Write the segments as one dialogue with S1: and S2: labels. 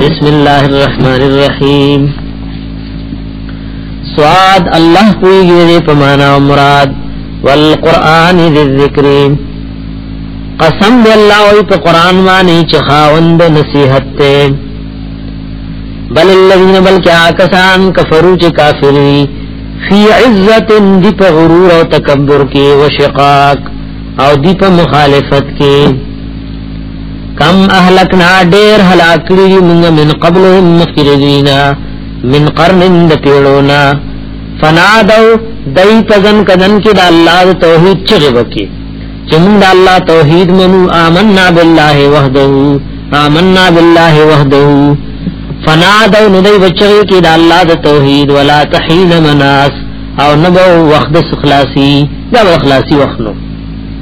S1: بسم الله الرحمن الرحیم سواد الله کوئی گیرے پمانا و مراد والقرآن ذی الذکر قسم دی اللہ وی پا قرآن مانی چخاوند نصیحت تے بل اللذین بلکہ آکسان کفرو چی کافری فی عزت دی پا غرور و تکبر کی و شقاق او دی پا مخالفت کی کم اهلکنا ډیر هلاک کړی موږ من قبلهم مخکرزینا من قرن د پیړونا فنادو دای تزن کدن کې د الله توحید چغه وکي چې موږ د الله توحید منو آمنا بالله وحده آمنا بالله وحده فنادو ندی بچی کې د الله د توحید ولا تحین مناس او نبو وخت خلاصی دا خلاصی وخت نو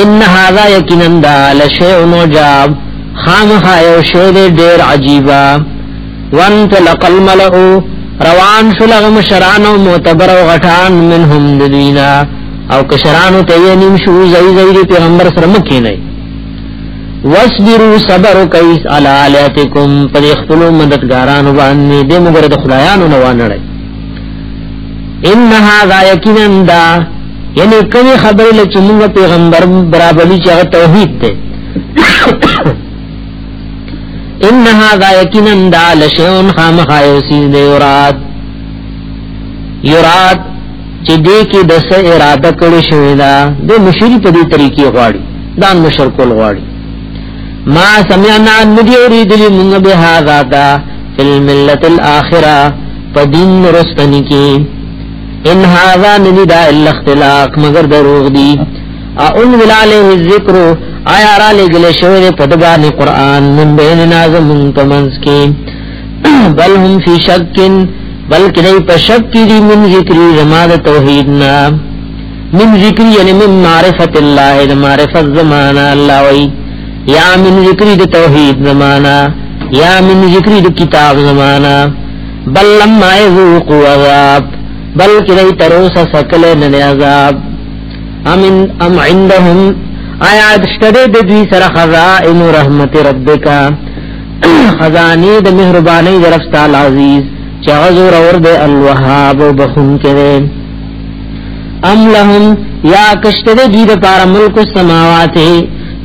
S1: ان هذا یقینا دا لشیء مجاب خامخا یو شی دی ډیر عجیبا وانطلق الملأ روان شو لغه مشران او معتبر او غټان منهم ددینا او کشران ته یې نیم شو زئی زئی پیغمبر سره مکه نه واصبروا صبر کوي علی الاتکم پر خپل مددګاران باندې د مګر د خدایانو نه وانړي ان هذا یقینا یعنی کوي خبرې لچې موږ پیغمبر برابرلی چې هغه توحید دی ان هذا یقینا دا لشیون خامخا یوسیز دی یراد یراد چې دې کې د څه اراده کړې شوې ده د مشری په دې طریقې غواړي دا مشر کول غواړي ما سمعنا ندی اوریدلی موږ به هاذا دا فی الملت الاخره په دین رستنی کې ان هذا ندی دا الا اختلاق مگر دروغ دی اون ولاله الذکر آیا را لګل شوی په دغه قرآن من بین نازم تمنس کې بل هم فی شکن بلکې دای په شک کې دی من ذکر زما د توحید نه من ذکر یعنی من معرفت الله د معرفت زمانہ الله وی یا من ذکر د توحید زمانہ یا من ذکر د کتاب زمانہ بل لما یذوقوا عذاب بل کدی تروسا سکل نن عذاب امن ام عندهم آیا دشتره د دوی سره خزائن رحمت ربک خزانی د مهربانی د رب تعالی عزیز چې غزور اور د الوهاب بخون کړي ام لهم یا کشتره دوی د پار ملک السماوات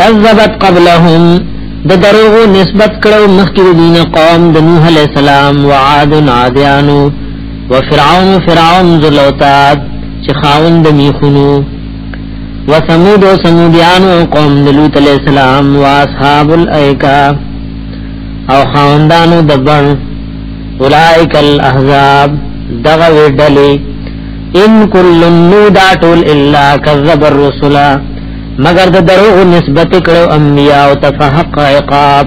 S1: کذبت قبلهم د دروغو نسبت کړو مخکې دین قوم د نوح علی السلام و عاد عادیان و فرعون فرعون ذلوتاد چې خاوند میخونو وثمود سمودیان قوم لوط علیہ السلام واصحاب الایکا او خاندانو دبن اولائک الاحزاب دغه وډلې ان کل نودا ټول الا کذب الرسل مگر د دروغ نسبت کړو انبیاء او تفحق عقاب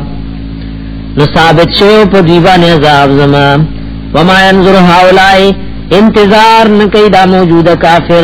S1: نو ثابت شو په دیوان عذاب زما وما ينظر هؤلاء انتظار نکي دا موجوده کافر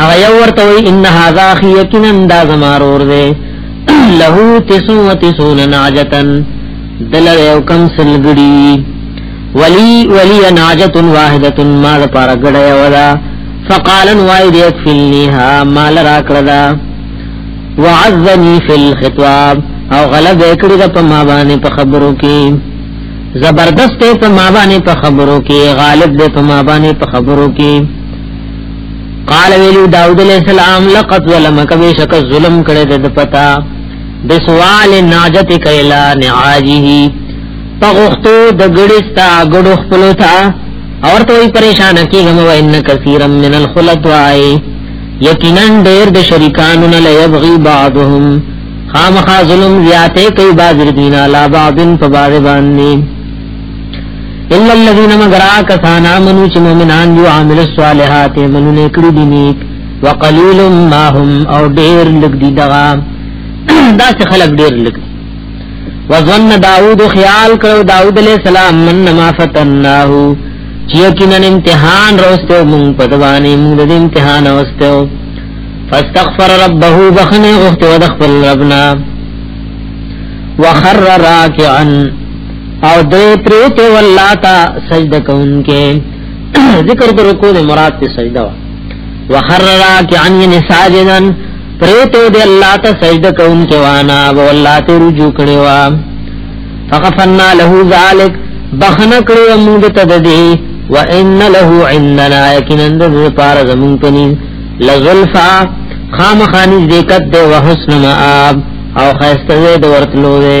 S1: هغه یو ورته وی ان هاذا اخی یقینا دا زمارور دی له تسو و تسون ناجتن دل یو کم سلګړي ولی ولی ناجت واحده ما د پار غړی ولا فقالن وای دې فلنیها مال را کړدا وعزنی فی الخطاب او غلب کړی د په ما باندې په خبرو کې زبردست په ما باندې په خبرو کې غالب دې په ما باندې په خبرو کې قال ویلو داود علیہ السلام لقد ظلمک بیشک ظلم کړه د پتا بسوال ناجت کلا نعاجه پغختو د ګړستا ګړو خپل تا اور ته پریشان کیږم و ان کثیر من الخلط وای یقینا ډیر د شریکانو نه لبغي بعضهم خامخا ظلم زیاته کوي بعض دین علا بعضن په بعض باندې الا الذين مغرا کسانا منو چې مؤمنان دي عامل الصالحات منو نه کړی دي نیک وقليل ما هم او ډېر لګ دي دغه دا څه خلک ډېر لګ وظن داوود خیال کړو داوود علیہ السلام من ما فتناه چې کینن امتحان روسته مونږ په دوانې مونږ د امتحان اوسته فاستغفر ربه بخنه او خپل ربنا وخر راکعا او دې پریوته والله تا سجده کوونکې ذکر د رکوع د مراد ته سجده وا وخر راکعن یعنی ساجدن پریوته دې الله ته سجده کوونکې وانا والله ته رجوع کړي وا فغفرنا له ذلک بخنه کړو موږ ته د دې و ان له عندنا یقینا د پار زمون پني لزلفا خامخانی ذکر دے و حسن مآب او خیسته دے دورتلو دے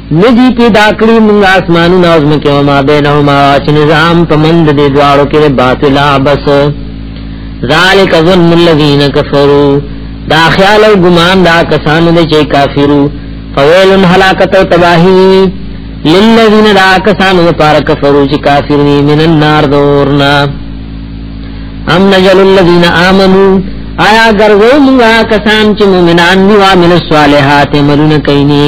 S1: ندی پیدا کړی موږ اسمانونه او زمکه او ما بینهما چې نظام په مند دي دواړو کې باطل بس ذالک ظن الذین کفروا دا خیال او ګمان دا کسان دي چې کافرو فویل هلاکت او تباہی للذین دا کسان لپاره کفرو چې کافر دي من النار دورنا ام نجل الذین آمنو آیا ګرځو موږ کسان چې مؤمنان دي او عمل صالحات مرونه کوي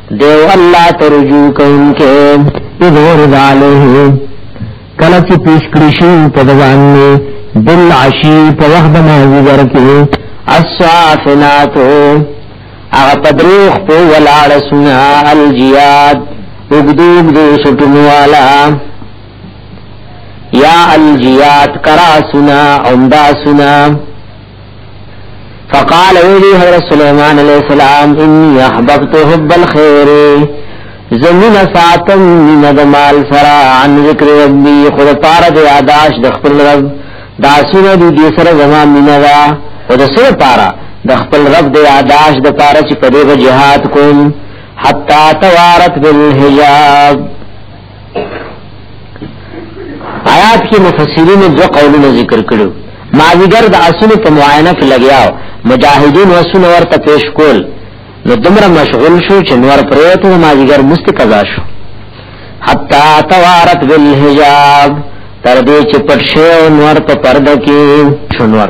S1: دیو الله ترجو کون کے ادور داله کله چې پیش کړی شي په ځان نه بل عشی په وخت ما وګر کې الصافنات هغه پدروخ په ولاړ سنا الجیاد وګدوګ دو سټونو والا یا الجیاد کرا سنا عمدا سنا فقال ویلی حضرت سلیمان علیہ السلام انی احببت حب الخیر زمین ساتم من دمال سرا عن ذکر ربی خود پار دی آداش دخپل رب داسون دی دی سر زمان من دا خود سر پارا دخپل رب دی آداش دی پارا چی پدیب جہاد کن حتی توارت بالحجاب آیات کې مفسرین دو قولونه ذکر کړو ماویګر د اسونو په معاینه کې لګیاو مجاهدین وسونه ورته پیش کول نو دمر مشغول شو چې نور پروت او ماویګر مست قضا شو حتا توارت بالحجاب تر دې چې پټ شو نور په پرده کې شنور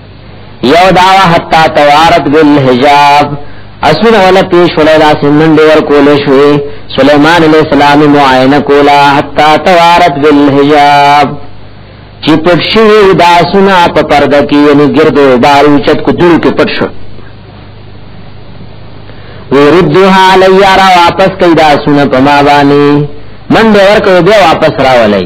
S1: یو داوا حتا توارت بالحجاب اسونه ولا پیش ولا دا سمن دی ور کول شوې سليمان عليه السلام معاینه کولا حتا توارت بالحجاب چې پټ شوې دا سنا په پرده کې یعنی ګردو بارو چت کو دل کې پټ شو وردها علی را واپس کیدا سنا په ما باندې من دی ور کو دی واپس راولای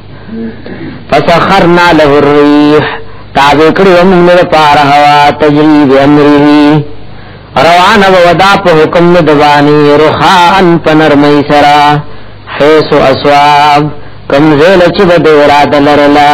S1: فسخرنا له الريح تابع کړو موږ له پار هوا تجري بامره روانه ودا په حکم د دواني روحان پنرمي سرا حيث اسواب کم زیل چې به اراده لرلا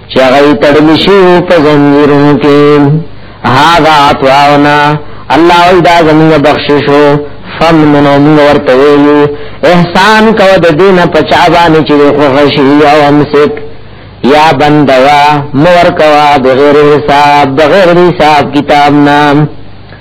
S1: چې هغه تړل شي په زنجیرونو کې هاذا عطاونا الله او دا زموږ بخششو فمن من ورته ویلو احسان کو د دین په چا باندې چې خوشي او امسک یا بندوا مور کوا بغیر حساب بغیر حساب کتاب نام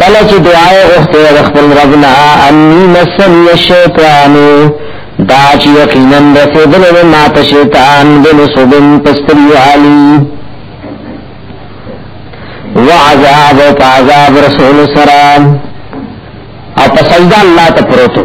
S1: کله چې دعا یې غوښتې د خپل رب نه انی مسنی الشیطان دا چې یقینا رسېدلې وه ما ته شیطان بنصبن په ستړیوالي وعذاب او په عذاب رسول سره او په سجده الله ته پروتو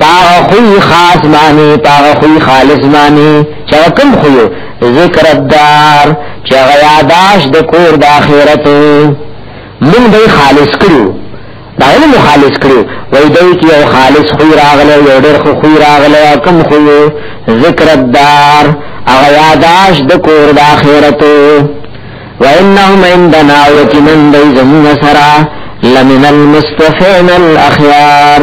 S1: پاغ خوی خاص معنی پاغ خوی خالص معنی چا کم خویو ذکر الدار چا غیاداش د کور د آخرت من دی خالص کړو دا ولې مو خالص کړو وای دی کې یو خالص خوی راغله یو ډېر خو خوی راغله کم خویو ذکر الدار هغه یاداش د کور د آخرت و انهم عندنا وکمن دی زمون سرا لمن المستفین الاخيار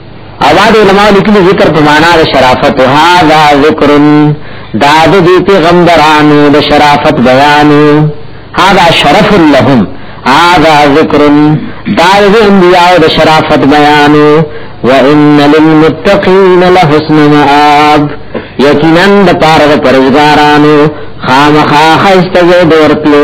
S1: اواد علماء لیکلی ذکر په معنا د شرافت هاذا ذکر دا د دې پیغمبرانو د شرافت بیان هاذا شرف لهم هاذا ذکر دا د انبیاء د شرافت بیان وان للمتقین لحسن مآب یقینا د پاره د پرزګارانو خامخا خسته ورتلو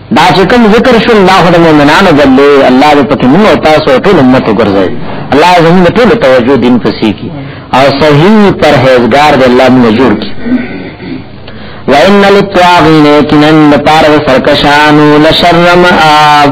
S1: دا چې کوم ذکر شو الله د مؤمنانو بدلې الله دې پکې موږ او تاسو ټول امت وګرځي الله زموږ ټول توجه دین پسې کی او صحیح پرهیزګار دې الله موږ جوړ کی وَإِنَّ لِلطَّاغِينَ كِنَنَّ طَارَ سَرْكَشَانُ لَشَرَّ مَآبٍ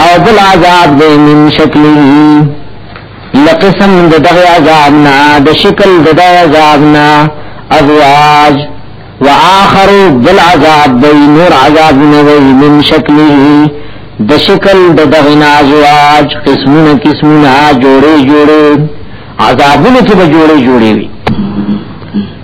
S1: او بل عذاب دې من شکلی لقسم د دغه عذاب نه د شکل د دغه عذاب نه ازواج واخر بل عذاب دې نور عذاب نه وي من شکلی د شکل د دغه نه ازواج قسمونه قسمونه جوړې جوړې عذابونه چې به جوړې جوړې وي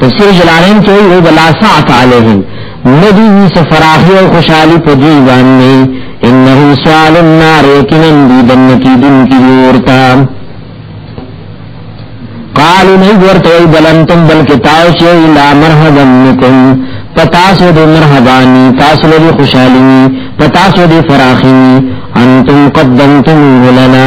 S1: تفسیر جلالین کې وی بلا ساعت علیهم ندی وی سفراحی او خوشحالی په دی باندې انه سال النار یقینا دی دن کی دن کی ورتا قالو نئی ورتا وی بلنتم بلکی تاوشی الا مرحبا نکم پتاسو دی مرحبانی تاسو دی خوشحالی پتاسو دی فراخی انتم قدمتم لنا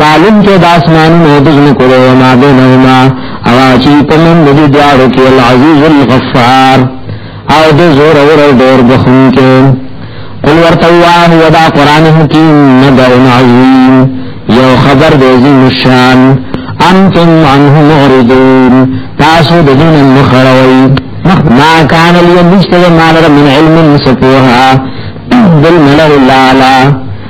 S1: پالن کې د اسمانونو د ځمکو او ما بینهما او چې په من د دواړو کې العزیز الغفار او د زور اور ډور بخون کې قل ورته واه ودا قران حکیم نبأ عظیم یو خبر د عظیم شان انتم عنه معرضون تاسو د دین مخروي ما كان لي مشتغل ما من علم سفوها بالملأ الاعلى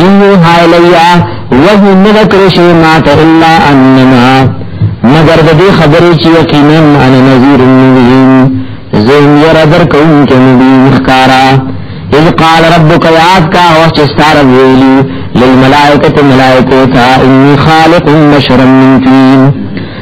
S1: ایو حالیا وحی نذکر شی ما ته الا انما مگر د دې خبرې چې یقینا انا نذیر مبین زم یرا در کوم کې مبین ښکارا اذ قال ربک یاد کا وخت ستاره ویلی للملائکه ملائکه تا انی خالق بشرا من طین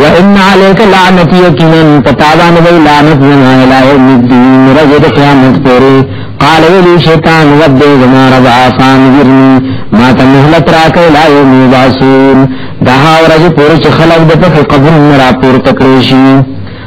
S1: وان عليك لعنتي يقينا تتابان وي لعنت من الى يوم الدين رجد قيامت پوری قال ولي شيطان رب زما رب عفان ورني ما تمهلت راك الى يوم يبعثون دها ورځ پوری چې خلق د په قبر نه را پور تکړه شي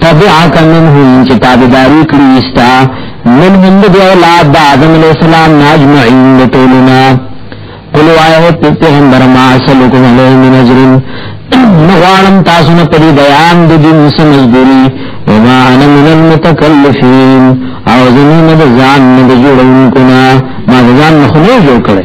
S1: تبعک منهم چې تابعداري کړی استا منهم د اولاد د آدم علیہ السلام ناجمعین ټولنا قل وایه پیغمبر ما سلکم علیه من اجر نغوانم تاسو نه پدی بیان د دین سمجدوری وما انا من المتکلفین او زمین د ځان نه جوړونکو نه ما ځان نه خو نه جوړ کړی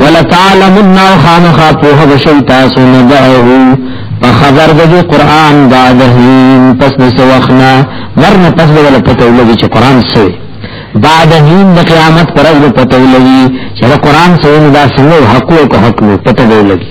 S1: ولتعلمن خامخا پوها بشی تاسو نبعه فخبر دجو قرآن بعد حین پس نسو وخنا مرن پس دولا پتو لگی چه قرآن سوی بعد حین دا قیامت پر اجل پتو لگی چه قرآن سوی ندا سنو حقو کو حقو پتو لگی